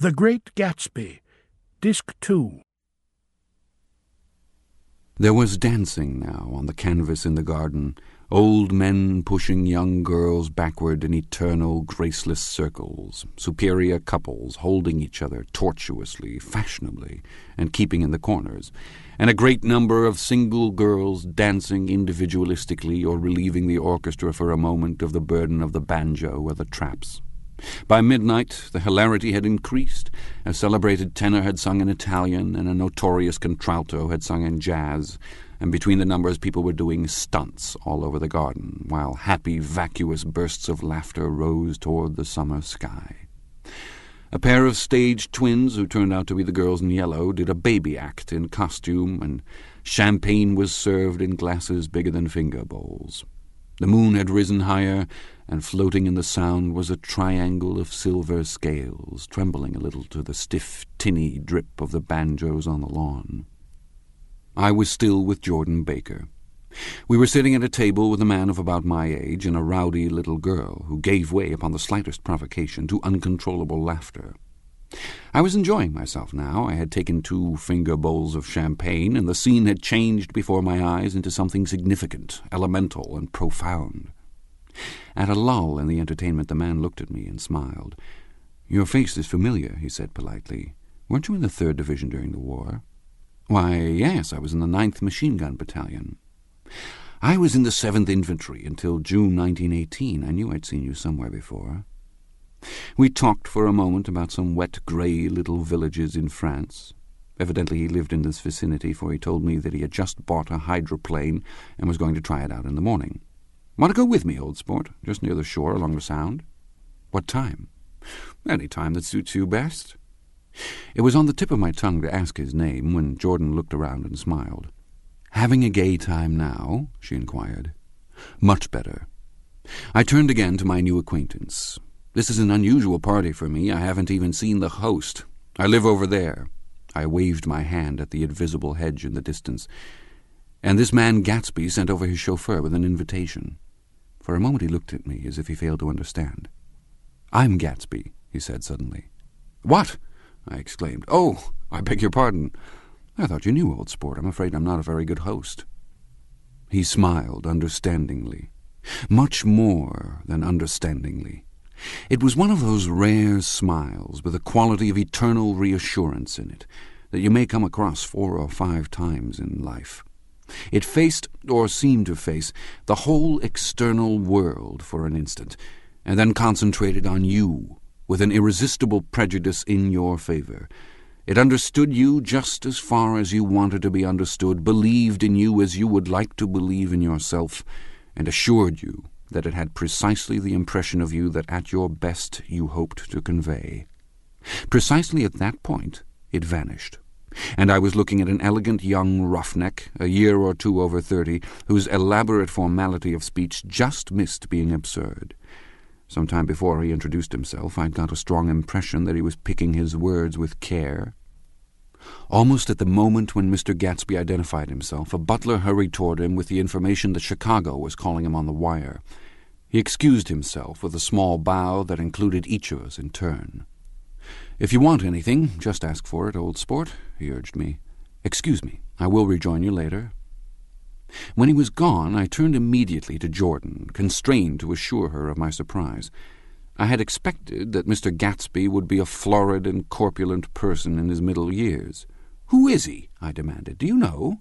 The Great Gatsby, Disc 2. There was dancing now on the canvas in the garden, old men pushing young girls backward in eternal, graceless circles, superior couples holding each other tortuously, fashionably, and keeping in the corners, and a great number of single girls dancing individualistically or relieving the orchestra for a moment of the burden of the banjo or the traps. By midnight, the hilarity had increased. A celebrated tenor had sung in Italian, and a notorious contralto had sung in jazz, and between the numbers people were doing stunts all over the garden, while happy, vacuous bursts of laughter rose toward the summer sky. A pair of stage twins, who turned out to be the girls in yellow, did a baby act in costume, and champagne was served in glasses bigger than finger bowls. The moon had risen higher, and floating in the sound was a triangle of silver scales, trembling a little to the stiff, tinny drip of the banjos on the lawn. I was still with Jordan Baker. We were sitting at a table with a man of about my age and a rowdy little girl who gave way upon the slightest provocation to uncontrollable laughter. I was enjoying myself now. I had taken two finger bowls of champagne, and the scene had changed before my eyes into something significant, elemental, and profound. At a lull in the entertainment, the man looked at me and smiled. Your face is familiar, he said politely. Weren't you in the third division during the war? Why, yes, I was in the ninth machine gun battalion. I was in the 7th Infantry until June 1918. I knew I'd seen you somewhere before. We talked for a moment about some wet, grey little villages in France. Evidently he lived in this vicinity, for he told me that he had just bought a hydroplane and was going to try it out in the morning. Want to go with me, old sport, just near the shore along the Sound? What time? Any time that suits you best. It was on the tip of my tongue to ask his name when Jordan looked around and smiled. Having a gay time now? she inquired. Much better. I turned again to my new acquaintance. This is an unusual party for me. I haven't even seen the host. I live over there. I waved my hand at the invisible hedge in the distance. And this man Gatsby sent over his chauffeur with an invitation. For a moment he looked at me as if he failed to understand. I'm Gatsby, he said suddenly. What? I exclaimed. Oh, I beg your pardon. I thought you knew, old sport. I'm afraid I'm not a very good host. He smiled understandingly, much more than understandingly. It was one of those rare smiles with a quality of eternal reassurance in it that you may come across four or five times in life. It faced, or seemed to face, the whole external world for an instant, and then concentrated on you with an irresistible prejudice in your favor. It understood you just as far as you wanted to be understood, believed in you as you would like to believe in yourself, and assured you that it had precisely the impression of you that at your best you hoped to convey. Precisely at that point it vanished, and I was looking at an elegant young roughneck, a year or two over thirty, whose elaborate formality of speech just missed being absurd. Some time before he introduced himself, I'd got a strong impression that he was picking his words with care. Almost at the moment when Mr. Gatsby identified himself, a butler hurried toward him with the information that Chicago was calling him on the wire. He excused himself with a small bow that included each of us in turn. If you want anything, just ask for it, old sport, he urged me. Excuse me, I will rejoin you later. When he was gone, I turned immediately to Jordan, constrained to assure her of my surprise. I had expected that Mr. Gatsby would be a florid and corpulent person in his middle years. Who is he? I demanded. Do you know?